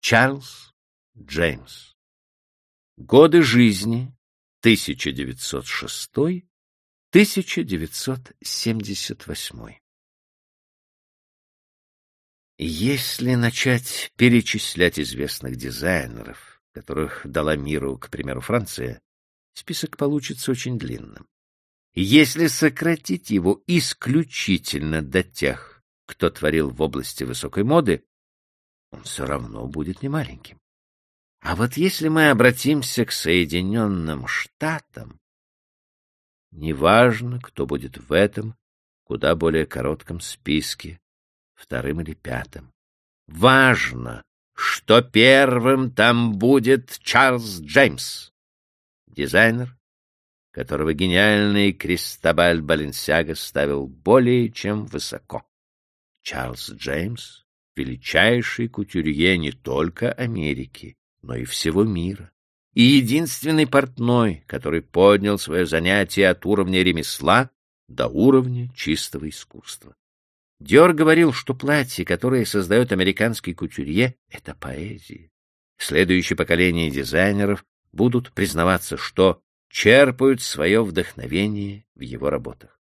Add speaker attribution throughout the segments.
Speaker 1: Чарльз Джеймс. Годы жизни 1906-1978. Если начать перечислять известных дизайнеров, которых дала миру, к примеру, Франция, список получится очень длинным. Если сократить его исключительно до тех, кто творил в области высокой моды, он все равно будет немаленьким. А вот если мы обратимся к Соединенным Штатам, неважно, кто будет в этом куда более коротком списке, вторым или пятым. Важно, что первым там будет Чарльз Джеймс, дизайнер, которого гениальный Кристобаль Баленсиаго ставил более чем высоко. Чарльз Джеймс — величайший кутюрье не только Америки, но и всего мира. И единственный портной, который поднял свое занятие от уровня ремесла до уровня чистого искусства. Диор говорил, что платье, которое создает американский кутюрье, — это поэзия. Следующее поколение дизайнеров будут признаваться, что черпают свое вдохновение в его работах.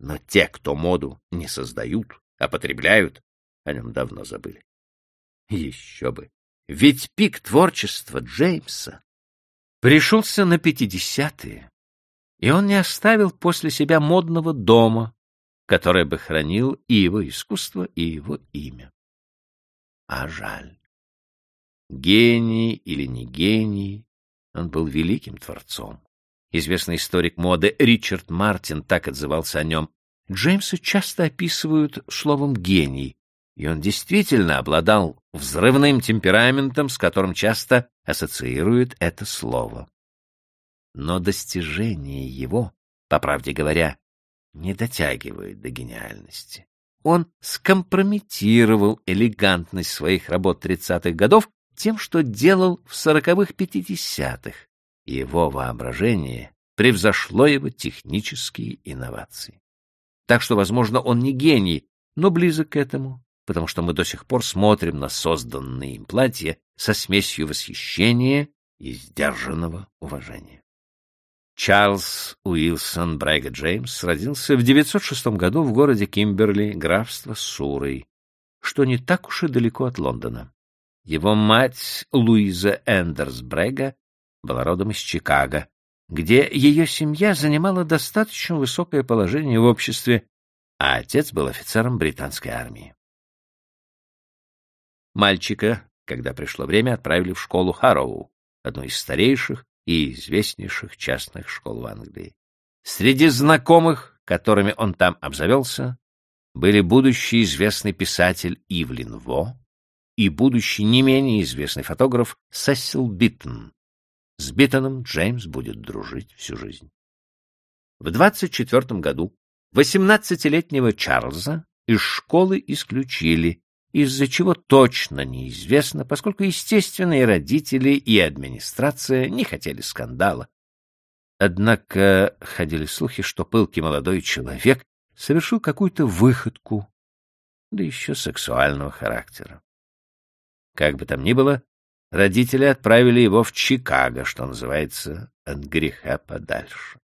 Speaker 1: Но те, кто моду не создают, а потребляют, о нем давно забыли. Еще бы! Ведь пик творчества Джеймса пришелся на пятидесятые, и он не оставил после себя модного дома, который бы хранил и его искусство, и его имя. А жаль. Гений или не гений, он был великим творцом. Известный историк моды Ричард Мартин так отзывался о нем. Джеймса часто описывают словом «гений», и он действительно обладал взрывным темпераментом, с которым часто ассоциируют это слово. Но достижение его, по правде говоря, не дотягивает до гениальности. Он скомпрометировал элегантность своих работ 30-х годов тем, что делал в 40-х-50-х. Его воображение превзошло его технические инновации. Так что, возможно, он не гений, но близок к этому, потому что мы до сих пор смотрим на созданные им платья со смесью восхищения и сдержанного уважения. Чарльз Уилсон Брайга Джеймс родился в 906 году в городе Кимберли, графство Сурой, что не так уж и далеко от Лондона. Его мать Луиза Эндерс Брега была родом из Чикаго, где ее семья занимала достаточно высокое положение в обществе, а отец был офицером британской армии. Мальчика, когда пришло время, отправили в школу Харроу, одну из старейших и известнейших частных школ в Англии. Среди знакомых, которыми он там обзавелся, были будущий известный писатель Ивлин Во и будущий не менее известный фотограф Сесил Битон. С Битоном Джеймс будет дружить всю жизнь. В 24 году 18-летнего Чарльза из школы исключили из-за чего точно неизвестно, поскольку естественные родители и администрация не хотели скандала. Однако ходили слухи, что пылкий молодой человек совершил какую-то выходку, да еще сексуального характера. Как бы там ни было, родители отправили его в Чикаго, что называется, от греха подальше.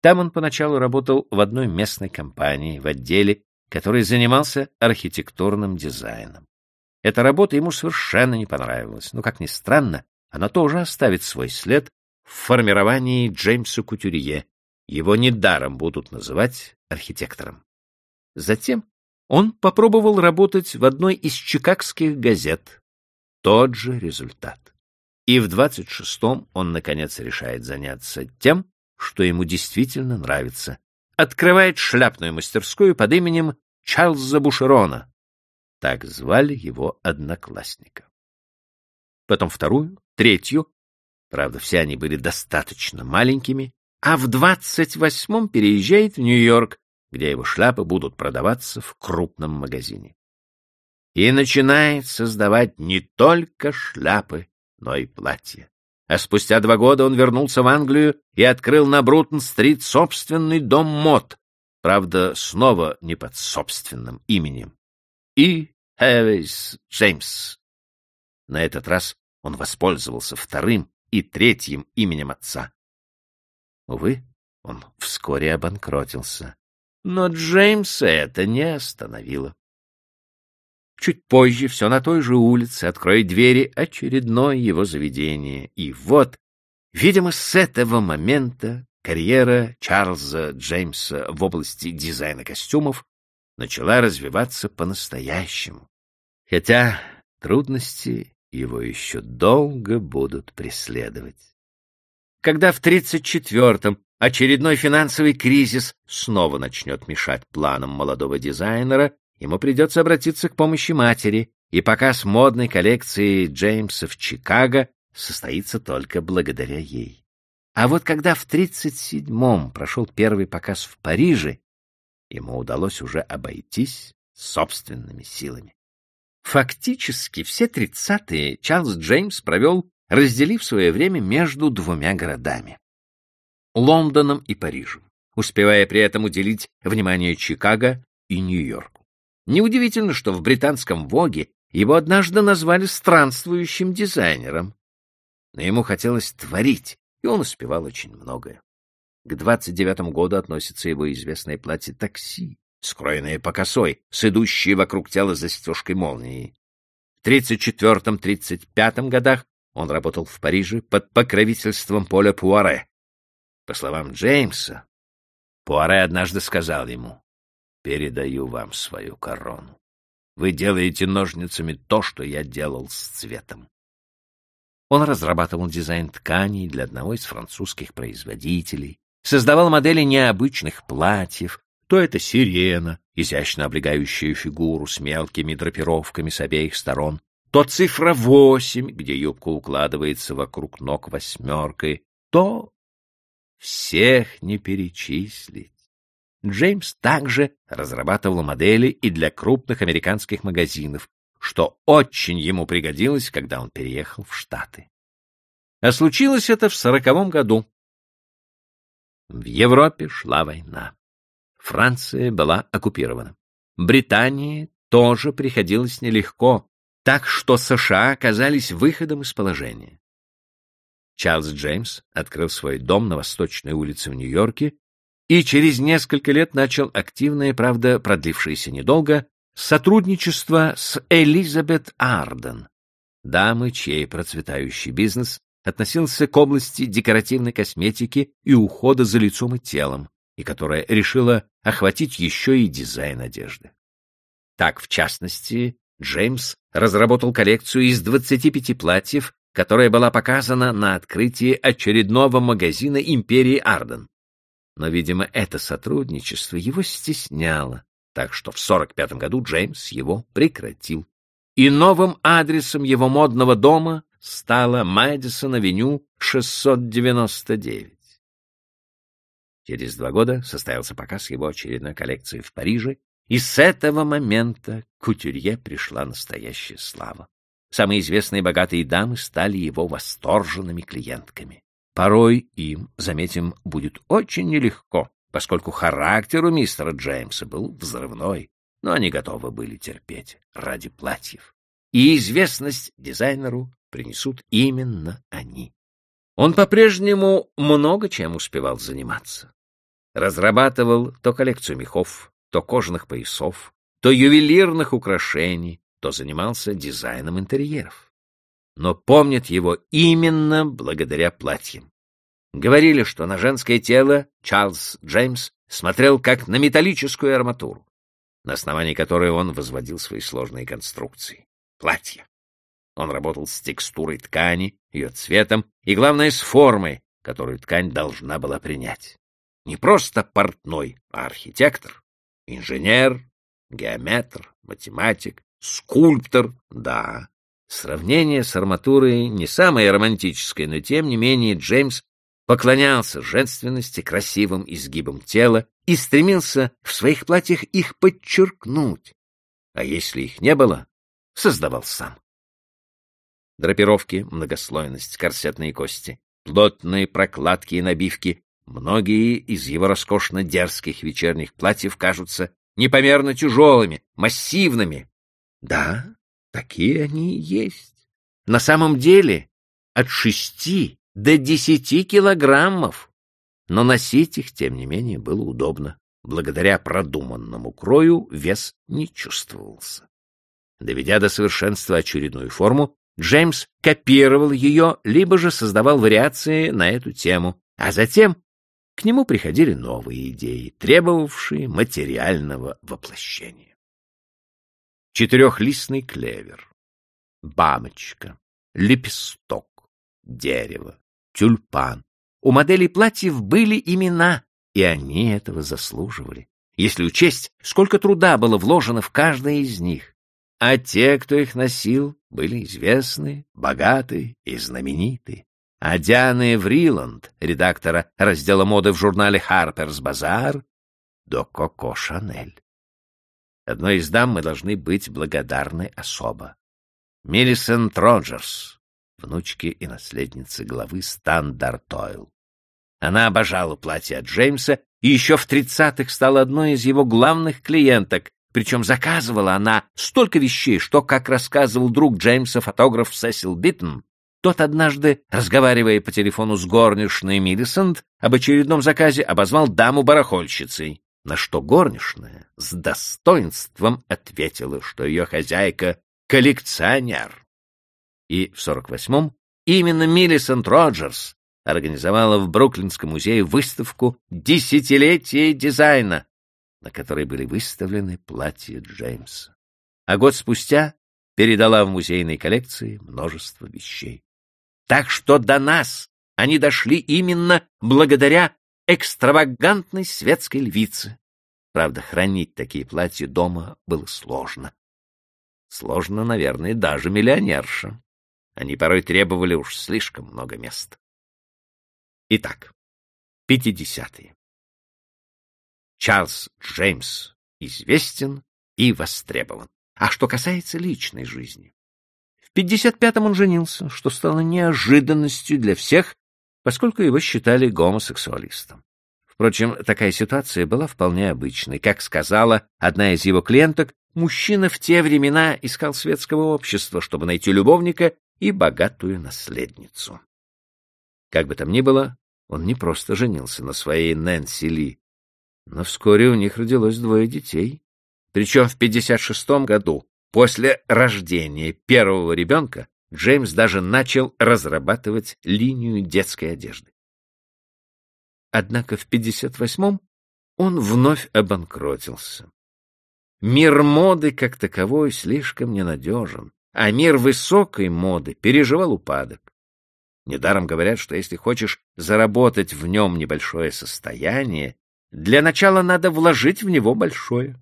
Speaker 1: Там он поначалу работал в одной местной компании в отделе который занимался архитектурным дизайном. Эта работа ему совершенно не понравилась, но, как ни странно, она тоже оставит свой след в формировании Джеймса Кутюрье. Его недаром будут называть архитектором. Затем он попробовал работать в одной из чикагских газет. Тот же результат. И в 26-м он, наконец, решает заняться тем, что ему действительно нравится открывает шляпную мастерскую под именем Чарльза Бушерона. Так звали его одноклассника. Потом вторую, третью, правда, все они были достаточно маленькими, а в двадцать восьмом переезжает в Нью-Йорк, где его шляпы будут продаваться в крупном магазине. И начинает создавать не только шляпы, но и платья а спустя два года он вернулся в Англию и открыл на Брутон-стрит собственный дом мод, правда, снова не под собственным именем. И Хэвис Джеймс На этот раз он воспользовался вторым и третьим именем отца. Увы, он вскоре обанкротился. Но Джеймса это не остановило. Чуть позже, все на той же улице, откроет двери очередное его заведение. И вот, видимо, с этого момента карьера Чарльза Джеймса в области дизайна костюмов начала развиваться по-настоящему. Хотя трудности его еще долго будут преследовать. Когда в 34-м очередной финансовый кризис снова начнет мешать планам молодого дизайнера, ему придется обратиться к помощи матери, и показ модной коллекции Джеймса в Чикаго состоится только благодаря ей. А вот когда в 37-м прошел первый показ в Париже, ему удалось уже обойтись собственными силами. Фактически все тридцатые Чарльз Джеймс провел, разделив свое время между двумя городами — Лондоном и Парижем, успевая при этом уделить внимание Чикаго и Нью-Йорку. Неудивительно, что в британском «Воге» его однажды назвали странствующим дизайнером. Но ему хотелось творить, и он успевал очень многое. К 29 году относится его известное платье «Такси», скроенные по косой, с идущей вокруг тела застежкой молнии. В 34-35 годах он работал в Париже под покровительством Поля Пуаре. По словам Джеймса, Пуаре однажды сказал ему, «Передаю вам свою корону. Вы делаете ножницами то, что я делал с цветом». Он разрабатывал дизайн тканей для одного из французских производителей, создавал модели необычных платьев, то это сирена, изящно облегающая фигуру с мелкими драпировками с обеих сторон, то цифра восемь, где юбка укладывается вокруг ног восьмеркой, то всех не перечислить. Джеймс также разрабатывал модели и для крупных американских магазинов, что очень ему пригодилось, когда он переехал в Штаты. А случилось это в сороковом году. В Европе шла война. Франция была оккупирована. Британии тоже приходилось нелегко, так что США оказались выходом из положения. Чарльз Джеймс открыл свой дом на Восточной улице в Нью-Йорке и через несколько лет начал активное, правда, продлившееся недолго, сотрудничество с Элизабет Арден, дамой, чей процветающий бизнес относился к области декоративной косметики и ухода за лицом и телом, и которая решила охватить еще и дизайн одежды. Так, в частности, Джеймс разработал коллекцию из 25 платьев, которая была показана на открытии очередного магазина империи Арден. Но, видимо, это сотрудничество его стесняло, так что в 45 году Джеймс его прекратил. И новым адресом его модного дома стала Мэдисон-авеню 699. Через два года состоялся показ его очередной коллекции в Париже, и с этого момента кутюрье пришла настоящая слава. Самые известные богатые дамы стали его восторженными клиентками. Порой им, заметим, будет очень нелегко, поскольку характер у мистера Джеймса был взрывной, но они готовы были терпеть ради платьев. И известность дизайнеру принесут именно они. Он по-прежнему много чем успевал заниматься. Разрабатывал то коллекцию мехов, то кожаных поясов, то ювелирных украшений, то занимался дизайном интерьеров. Но помнят его именно благодаря платьям. Говорили, что на женское тело Чарльз Джеймс смотрел как на металлическую арматуру, на основании которой он возводил свои сложные конструкции — платья. Он работал с текстурой ткани, ее цветом и, главное, с формой, которую ткань должна была принять. Не просто портной, а архитектор, инженер, геометр, математик, скульптор, да. Сравнение с арматурой не самое романтическое, но тем не менее Джеймс поклонялся женственности, красивым изгибам тела и стремился в своих платьях их подчеркнуть. А если их не было, создавал сам. Драпировки, многослойность, корсетные кости, плотные прокладки и набивки Многие из его роскошно дерзких вечерних платьев кажутся непомерно тяжелыми, массивными. Да, такие они и есть. на самом деле от шести до десяти килограммов, но носить их, тем не менее, было удобно. Благодаря продуманному крою вес не чувствовался. Доведя до совершенства очередную форму, Джеймс копировал ее, либо же создавал вариации на эту тему, а затем к нему приходили новые идеи, требовавшие материального воплощения. Четырехлистный клевер, бабочка, лепесток, дерево, тюльпан. У моделей платьев были имена, и они этого заслуживали, если учесть, сколько труда было вложено в каждое из них. А те, кто их носил, были известны, богаты и знамениты. А Дианы Вриланд, редактора раздела моды в журнале Harper's Bazaar, до Коко Шанель. Одной из дам мы должны быть благодарны особо. Миллисент Роджерс, внучки и наследницы главы Standard Oil. Она обожала платья Джеймса и еще в тридцатых стала одной из его главных клиенток, причем заказывала она столько вещей, что, как рассказывал друг Джеймса, фотограф Сесил Битон, тот однажды, разговаривая по телефону с горничной Миллисент, об очередном заказе обозвал даму барахольщицей, на что горничная с достоинством ответила, что ее хозяйка — коллекционер. И в 48-м именно Миллисент Роджерс организовала в Бруклинском музее выставку «Десятилетие дизайна», на которой были выставлены платья Джеймса. А год спустя передала в музейной коллекции множество вещей. Так что до нас они дошли именно благодаря экстравагантной светской львице. Правда, хранить такие платья дома было сложно. Сложно, наверное, даже миллионерша. Они порой требовали уж слишком много места. Итак, пятидесятые. Чарльз Джеймс известен и востребован. А что касается личной жизни. В 55-м он женился, что стало неожиданностью для всех, поскольку его считали гомосексуалистом. Впрочем, такая ситуация была вполне обычной. Как сказала одна из его клиенток, мужчина в те времена искал светского общества, чтобы найти любовника и богатую наследницу. Как бы там ни было, он не просто женился на своей Нэнси Ли, но вскоре у них родилось двое детей. Причем в 56-м году, после рождения первого ребенка, Джеймс даже начал разрабатывать линию детской одежды. Однако в 58-м он вновь обанкротился. Мир моды как таковой слишком ненадежен, а мир высокой моды переживал упадок. Недаром говорят, что если хочешь заработать в нем небольшое состояние, для начала надо вложить в него большое.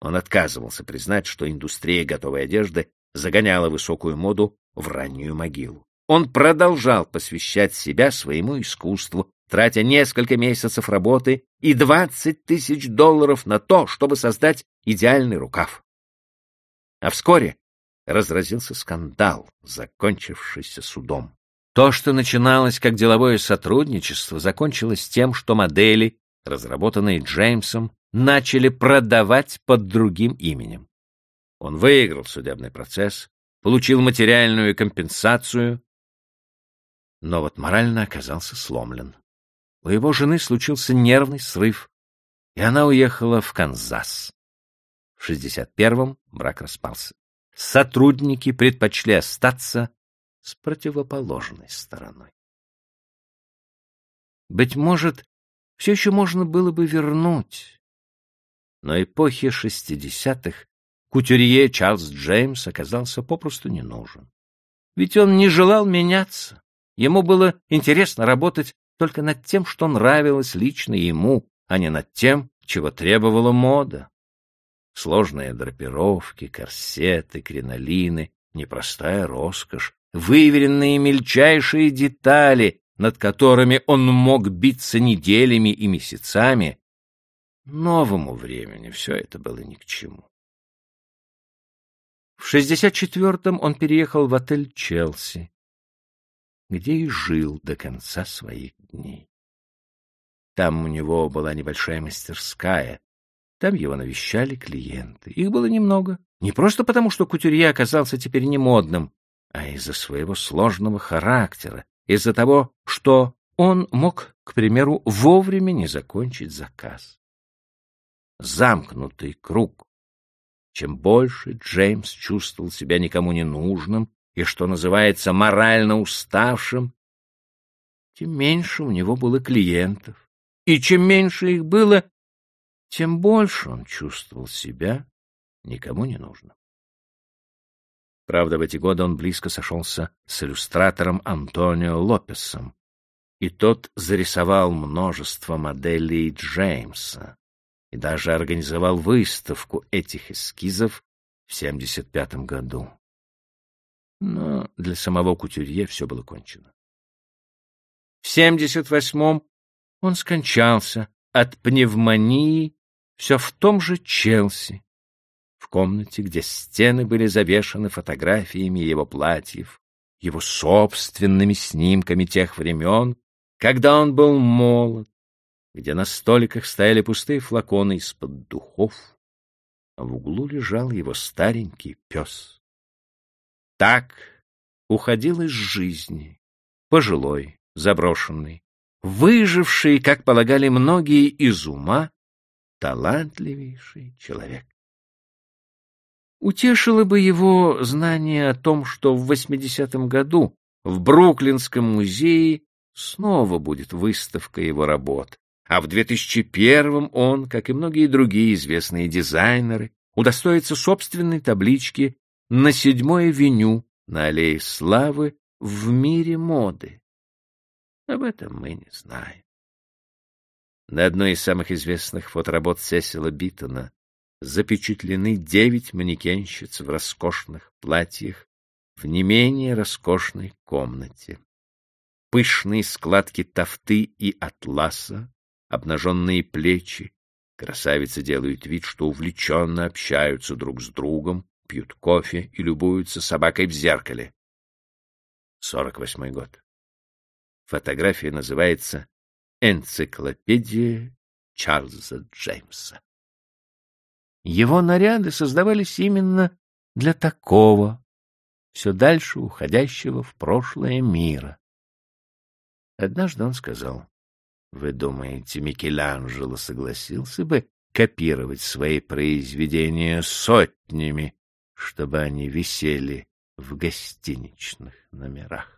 Speaker 1: Он отказывался признать, что индустрия готовой одежды загоняла высокую моду в раннюю могилу. Он продолжал посвящать себя своему искусству, тратя несколько месяцев работы и 20 тысяч долларов на то, чтобы создать идеальный рукав. А вскоре разразился скандал, закончившийся судом. То, что начиналось как деловое сотрудничество, закончилось тем, что модели разработанные Джеймсом, начали продавать под другим именем. Он выиграл судебный процесс, получил материальную компенсацию, но вот морально оказался сломлен. У его жены случился нервный срыв, и она уехала в Канзас. В 61-м брак распался. Сотрудники предпочли остаться с противоположной стороной. Быть может, все еще можно было бы вернуть. Но эпохи шестидесятых кутюрье Чарльз Джеймс оказался попросту не нужен. Ведь он не желал меняться. Ему было интересно работать только над тем, что нравилось лично ему, а не над тем, чего требовала мода. Сложные драпировки, корсеты, кринолины, непростая роскошь, выверенные мельчайшие детали, над которыми он мог биться неделями и месяцами, новому времени все это было ни к чему. В 64-м он переехал в отель «Челси», где и жил до конца своих дней. Там у него была небольшая мастерская, там его навещали клиенты. Их было немного. Не просто потому, что кутюрье оказался теперь немодным, а из-за своего сложного характера, из-за того, что он мог, к примеру, вовремя не закончить заказ. Замкнутый круг. Чем больше Джеймс чувствовал себя никому не нужным и, что называется, морально уставшим, тем меньше у него было клиентов. И чем меньше их было, тем больше он чувствовал себя никому не нужным. Правда, в эти годы он близко сошелся с иллюстратором Антонио Лопесом, и тот зарисовал множество моделей Джеймса и даже организовал выставку этих эскизов в 75 году. Но для самого Кутюрье все было кончено. В 78-м он скончался от пневмонии все в том же Челси, в комнате, где стены были завешаны фотографиями его платьев, его собственными снимками тех времен, когда он был молод, где на столиках стояли пустые флаконы из-под духов, а в углу лежал его старенький пес. Так уходил из жизни, пожилой, заброшенный, выживший, как полагали многие из ума, талантливейший человек. Утешило бы его знание о том, что в 80-м году в Бруклинском музее снова будет выставка его работ, а в 2001-м он, как и многие другие известные дизайнеры, удостоится собственной таблички на седьмой веню на Аллее Славы в мире моды. Об этом мы не знаем. На одной из самых известных фоторабот Сесила Биттона запечатлены девять манекенщиц в роскошных платьях в не менее роскошной комнате. Пышные складки тафты и атласа, обнаженные плечи. Красавицы делают вид, что увлеченно общаются друг с другом, пьют кофе и любуются собакой в зеркале. 48 год. Фотография называется «Энциклопедия Чарльза Джеймса». Его наряды создавались именно для такого, все дальше уходящего в прошлое мира. Однажды он сказал, «Вы думаете, Микеланджело согласился бы копировать свои произведения сотнями, чтобы они висели в гостиничных номерах?»